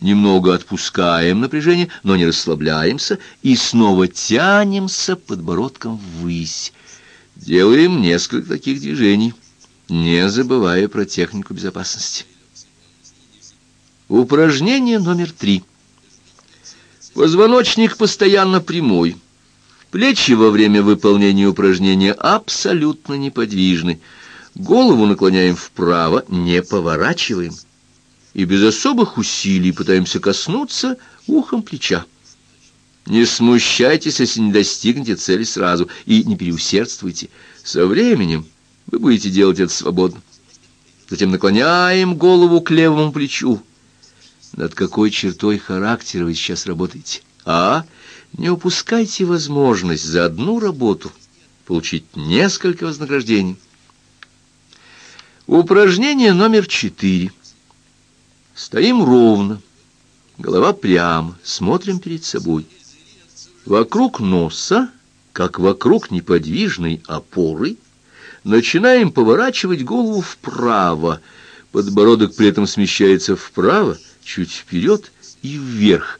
немного отпускаем напряжение, но не расслабляемся, и снова тянемся подбородком ввысь. Делаем несколько таких движений, не забывая про технику безопасности. Упражнение номер три. Позвоночник постоянно прямой. Плечи во время выполнения упражнения абсолютно неподвижны. Голову наклоняем вправо, не поворачиваем. И без особых усилий пытаемся коснуться ухом плеча. Не смущайтесь, если не достигнете цели сразу, и не переусердствуйте. Со временем вы будете делать это свободно. Затем наклоняем голову к левому плечу. Над какой чертой характера вы сейчас работаете? А? Не упускайте возможность за одну работу получить несколько вознаграждений. Упражнение номер четыре. Стоим ровно, голова прямо, смотрим перед собой. Вокруг носа, как вокруг неподвижной опоры, начинаем поворачивать голову вправо. Подбородок при этом смещается вправо, чуть вперед и вверх.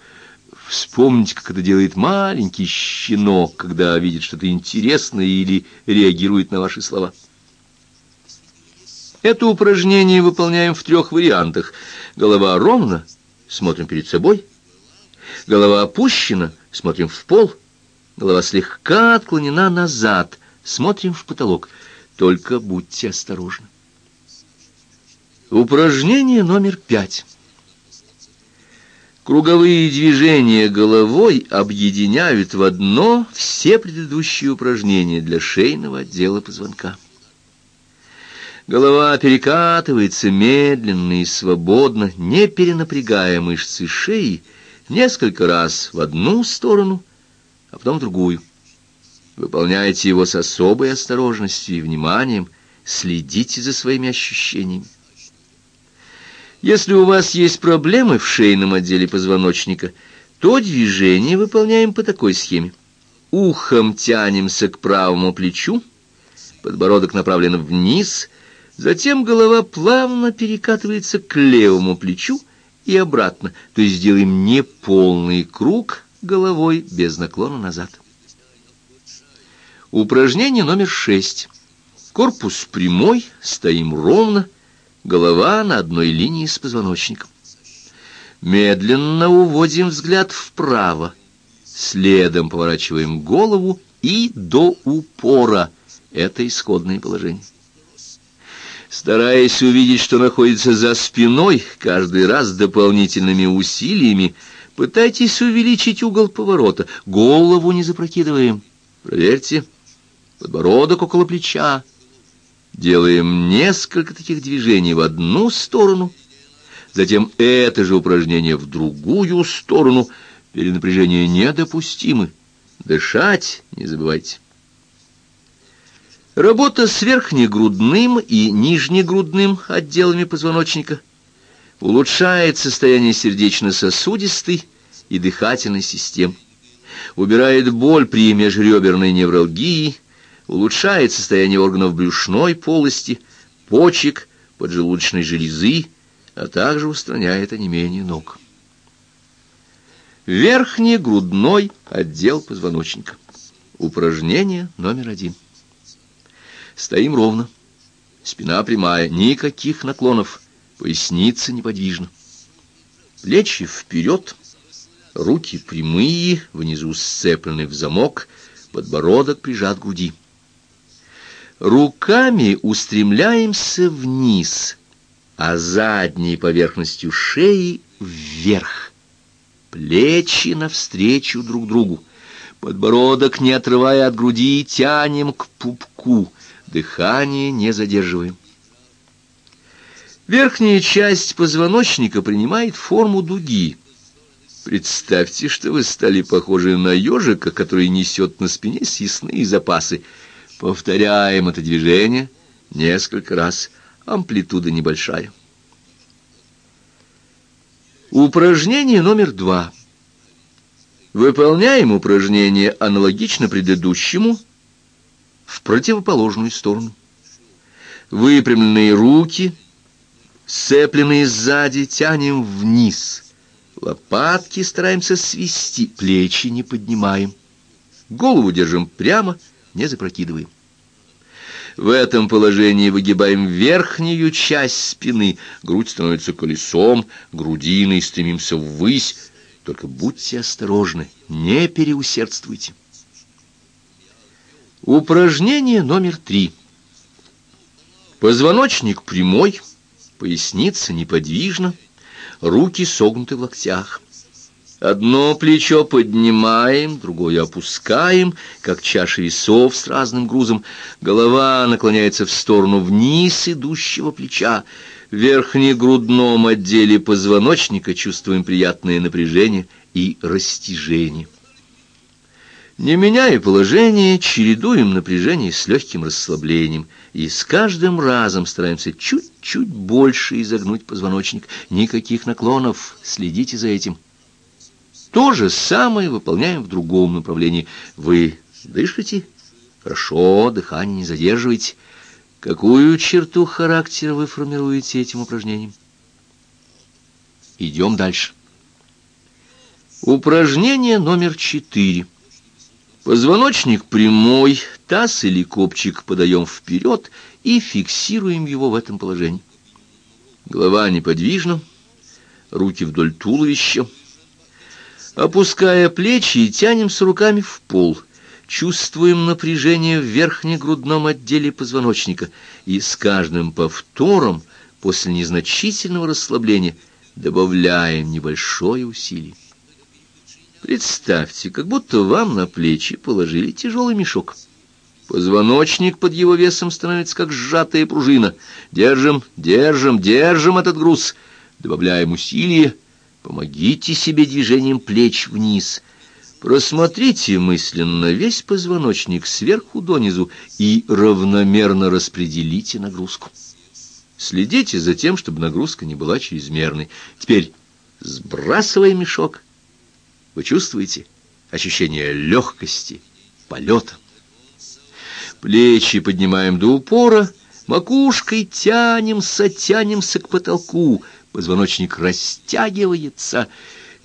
Вспомните, как это делает маленький щенок, когда видит что-то интересное или реагирует на ваши слова. Это упражнение выполняем в трех вариантах. Голова ровно, смотрим перед собой. Голова опущена, смотрим в пол. Голова слегка отклонена назад, смотрим в потолок. Только будьте осторожны. Упражнение номер пять. Круговые движения головой объединяют в одно все предыдущие упражнения для шейного отдела позвонка. Голова перекатывается медленно и свободно, не перенапрягая мышцы шеи, несколько раз в одну сторону, а потом в другую. Выполняйте его с особой осторожностью и вниманием, следите за своими ощущениями. Если у вас есть проблемы в шейном отделе позвоночника, то движение выполняем по такой схеме. Ухом тянемся к правому плечу, подбородок направлен вниз, затем голова плавно перекатывается к левому плечу и обратно, то есть делаем неполный круг головой без наклона назад. Упражнение номер шесть. Корпус прямой, стоим ровно, голова на одной линии с позвоночником. Медленно уводим взгляд вправо, следом поворачиваем голову и до упора. Это исходное положение. Стараясь увидеть, что находится за спиной, каждый раз дополнительными усилиями, пытайтесь увеличить угол поворота. Голову не запрокидываем. Проверьте. Подбородок около плеча. Делаем несколько таких движений в одну сторону, затем это же упражнение в другую сторону. Перенапряжение недопустимы. Дышать не забывайте. Работа с верхнегрудным и нижнегрудным отделами позвоночника улучшает состояние сердечно-сосудистой и дыхательной систем, убирает боль при межреберной невралгии, улучшает состояние органов брюшной полости, почек, поджелудочной железы, а также устраняет онемение ног. Верхний грудной отдел позвоночника. Упражнение номер один. Стоим ровно. Спина прямая, никаких наклонов, поясница неподвижна. Плечи вперед, руки прямые, внизу сцеплены в замок, подбородок прижат к груди. Руками устремляемся вниз, а задней поверхностью шеи вверх. Плечи навстречу друг другу. Подбородок, не отрывая от груди, тянем к пупку. Дыхание не задерживаем. Верхняя часть позвоночника принимает форму дуги. Представьте, что вы стали похожи на ежика, который несет на спине съестные запасы – Повторяем это движение несколько раз. Амплитуда небольшая. Упражнение номер два. Выполняем упражнение аналогично предыдущему в противоположную сторону. Выпрямленные руки, сцепленные сзади, тянем вниз. Лопатки стараемся свести, плечи не поднимаем. Голову держим прямо, не запрокидываем. В этом положении выгибаем верхнюю часть спины, грудь становится колесом, грудиной стремимся ввысь. Только будьте осторожны, не переусердствуйте. Упражнение номер три. Позвоночник прямой, поясница неподвижна, руки согнуты в локтях. Одно плечо поднимаем, другое опускаем, как чаша весов с разным грузом. Голова наклоняется в сторону вниз идущего плеча. В верхнегрудном отделе позвоночника чувствуем приятное напряжение и растяжение. Не меняя положение, чередуем напряжение с легким расслаблением, и с каждым разом стараемся чуть-чуть больше изогнуть позвоночник. Никаких наклонов, следите за этим. То же самое выполняем в другом направлении. Вы дышите? Хорошо, дыхание не задерживайте. Какую черту характера вы формируете этим упражнением? Идем дальше. Упражнение номер четыре. Позвоночник прямой, таз или копчик подаем вперед и фиксируем его в этом положении. Голова неподвижна, руки вдоль туловища. Опуская плечи, тянемся руками в пол. Чувствуем напряжение в верхнегрудном отделе позвоночника. И с каждым повтором, после незначительного расслабления, добавляем небольшое усилие. Представьте, как будто вам на плечи положили тяжелый мешок. Позвоночник под его весом становится как сжатая пружина. Держим, держим, держим этот груз. Добавляем усилие. Помогите себе движением плеч вниз. Просмотрите мысленно весь позвоночник сверху донизу и равномерно распределите нагрузку. Следите за тем, чтобы нагрузка не была чрезмерной. Теперь сбрасываем мешок вы чувствуете ощущение легкости, полета? Плечи поднимаем до упора, макушкой тянемся, тянемся к потолку, позвоночник растягивается.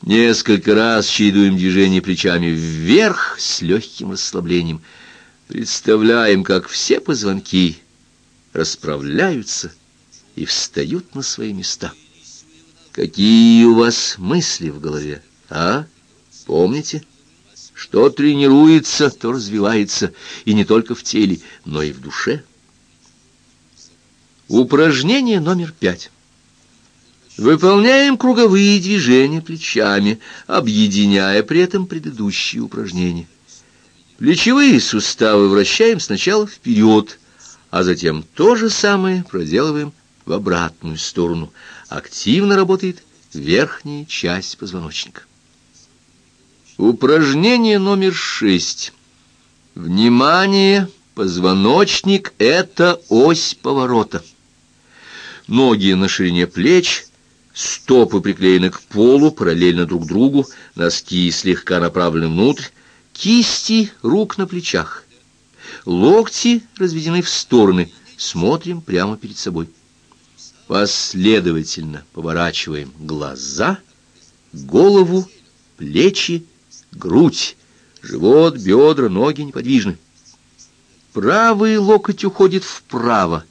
Несколько раз чередуем движение плечами вверх с легким расслаблением. Представляем, как все позвонки расправляются и встают на свои места. Какие у вас мысли в голове, а? Помните? Что тренируется, то развивается, и не только в теле, но и в душе. Упражнение номер пять. Выполняем круговые движения плечами, объединяя при этом предыдущие упражнения. Плечевые суставы вращаем сначала вперед, а затем то же самое проделываем в обратную сторону. Активно работает верхняя часть позвоночника. Упражнение номер шесть. Внимание! Позвоночник — это ось поворота. Ноги на ширине плеч, стопы приклеены к полу, параллельно друг другу, носки слегка направлены внутрь, кисти рук на плечах. Локти разведены в стороны, смотрим прямо перед собой. Последовательно поворачиваем глаза, голову, плечи, грудь, живот, бедра, ноги неподвижны. Правый локоть уходит вправо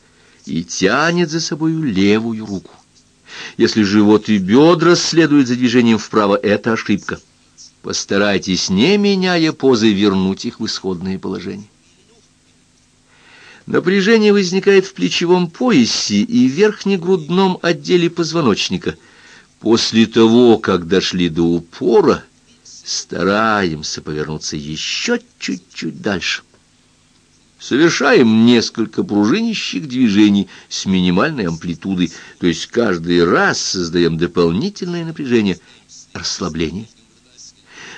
и тянет за собою левую руку. Если живот и бедра следуют за движением вправо, это ошибка. Постарайтесь, не меняя позы, вернуть их в исходное положение. Напряжение возникает в плечевом поясе и верхнегрудном отделе позвоночника. После того, как дошли до упора, стараемся повернуться еще чуть-чуть дальше. Совершаем несколько пружинищих движений с минимальной амплитудой, то есть каждый раз создаем дополнительное напряжение, расслабление.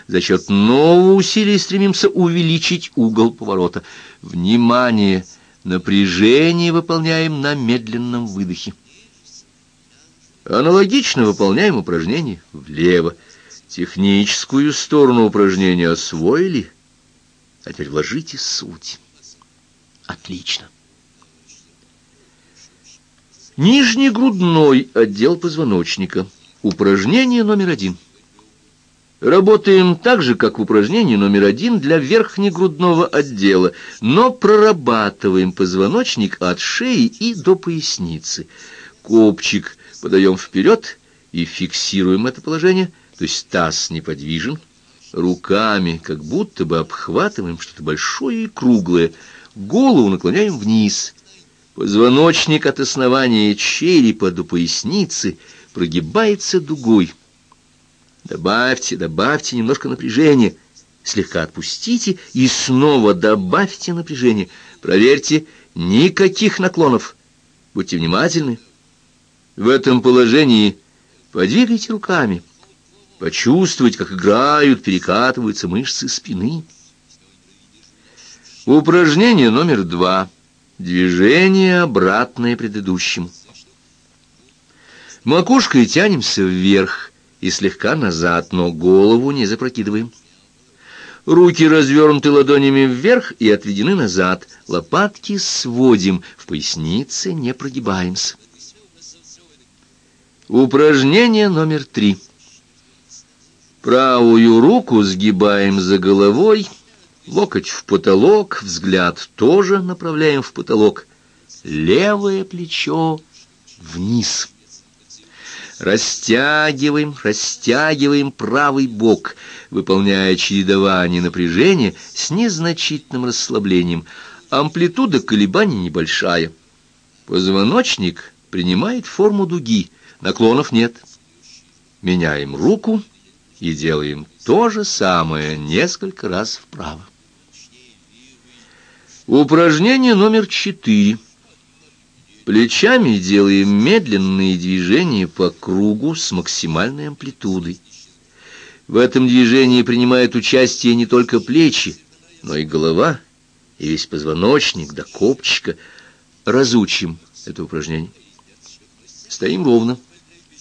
За счет нового усилия стремимся увеличить угол поворота. Внимание! Напряжение выполняем на медленном выдохе. Аналогично выполняем упражнение влево. Техническую сторону упражнения освоили, а теперь вложите суть. Отлично. Нижний грудной отдел позвоночника. Упражнение номер один. Работаем так же, как в упражнении номер один для верхнегрудного отдела, но прорабатываем позвоночник от шеи и до поясницы. Копчик подаем вперед и фиксируем это положение – то есть таз неподвижен, Руками, как будто бы обхватываем что-то большое и круглое, голову наклоняем вниз. Позвоночник от основания черепа до поясницы прогибается дугой. Добавьте, добавьте немножко напряжения. Слегка отпустите и снова добавьте напряжение. Проверьте, никаких наклонов. Будьте внимательны. В этом положении подвигайте руками. Почувствуйте, как играют, перекатываются мышцы спины. Упражнение номер два. Движение, обратное предыдущему. Макушкой тянемся вверх и слегка назад, но голову не запрокидываем. Руки развернуты ладонями вверх и отведены назад. Лопатки сводим, в пояснице не прогибаемся. Упражнение номер три. Правую руку сгибаем за головой, локоть в потолок, взгляд тоже направляем в потолок. Левое плечо вниз. Растягиваем, растягиваем правый бок, выполняя чередование напряжения с незначительным расслаблением. Амплитуда колебаний небольшая. Позвоночник принимает форму дуги, наклонов нет. Меняем руку и делаем то же самое несколько раз вправо. Упражнение номер четыре. Плечами делаем медленные движения по кругу с максимальной амплитудой. В этом движении принимают участие не только плечи, но и голова, и весь позвоночник до копчика. Разучим это упражнение. Стоим ровно.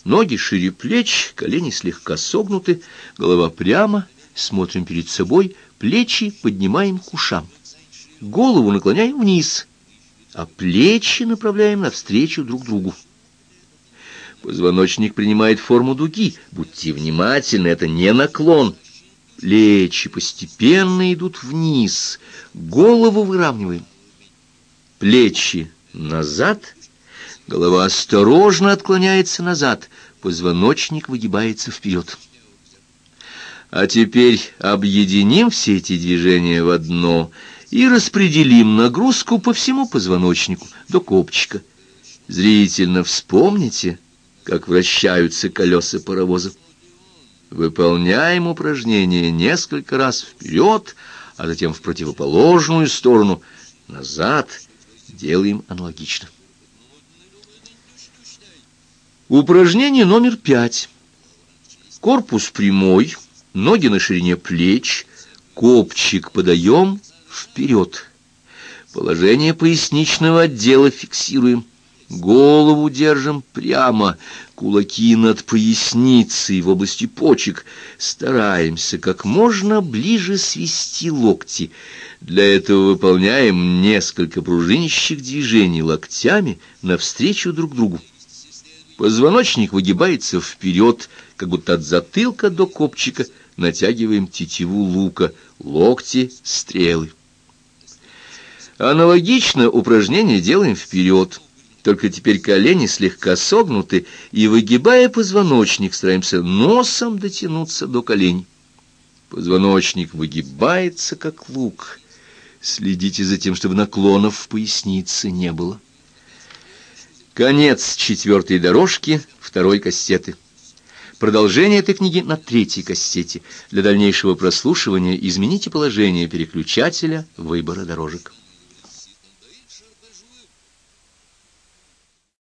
Ноги шире плеч, колени слегка согнуты, голова прямо, смотрим перед собой, плечи поднимаем к ушам. Голову наклоняем вниз, а плечи направляем навстречу друг другу. Позвоночник принимает форму дуги. Будьте внимательны, это не наклон. Плечи постепенно идут вниз, голову выравниваем. Плечи назад, голова осторожно отклоняется назад, позвоночник выгибается вперед. А теперь объединим все эти движения в одно и распределим нагрузку по всему позвоночнику до копчика. Зрительно вспомните, как вращаются колеса паровоза. Выполняем упражнение несколько раз вперед, а затем в противоположную сторону, назад. Делаем аналогично. Упражнение номер пять. Корпус прямой, ноги на ширине плеч, копчик подаем вперед. Положение поясничного отдела фиксируем. Голову держим прямо, кулаки над поясницей в области почек. Стараемся как можно ближе свести локти. Для этого выполняем несколько пружинищих движений локтями навстречу друг другу. Позвоночник выгибается вперед, как будто от затылка до копчика натягиваем тетиву лука, локти — стрелы. Аналогично упражнение делаем вперед. Только теперь колени слегка согнуты, и, выгибая позвоночник, стараемся носом дотянуться до коленей. Позвоночник выгибается, как лук. Следите за тем, чтобы наклонов в пояснице не было. Конец четвертой дорожки второй кассеты. Продолжение этой книги на третьей кассете. Для дальнейшего прослушивания измените положение переключателя выбора дорожек.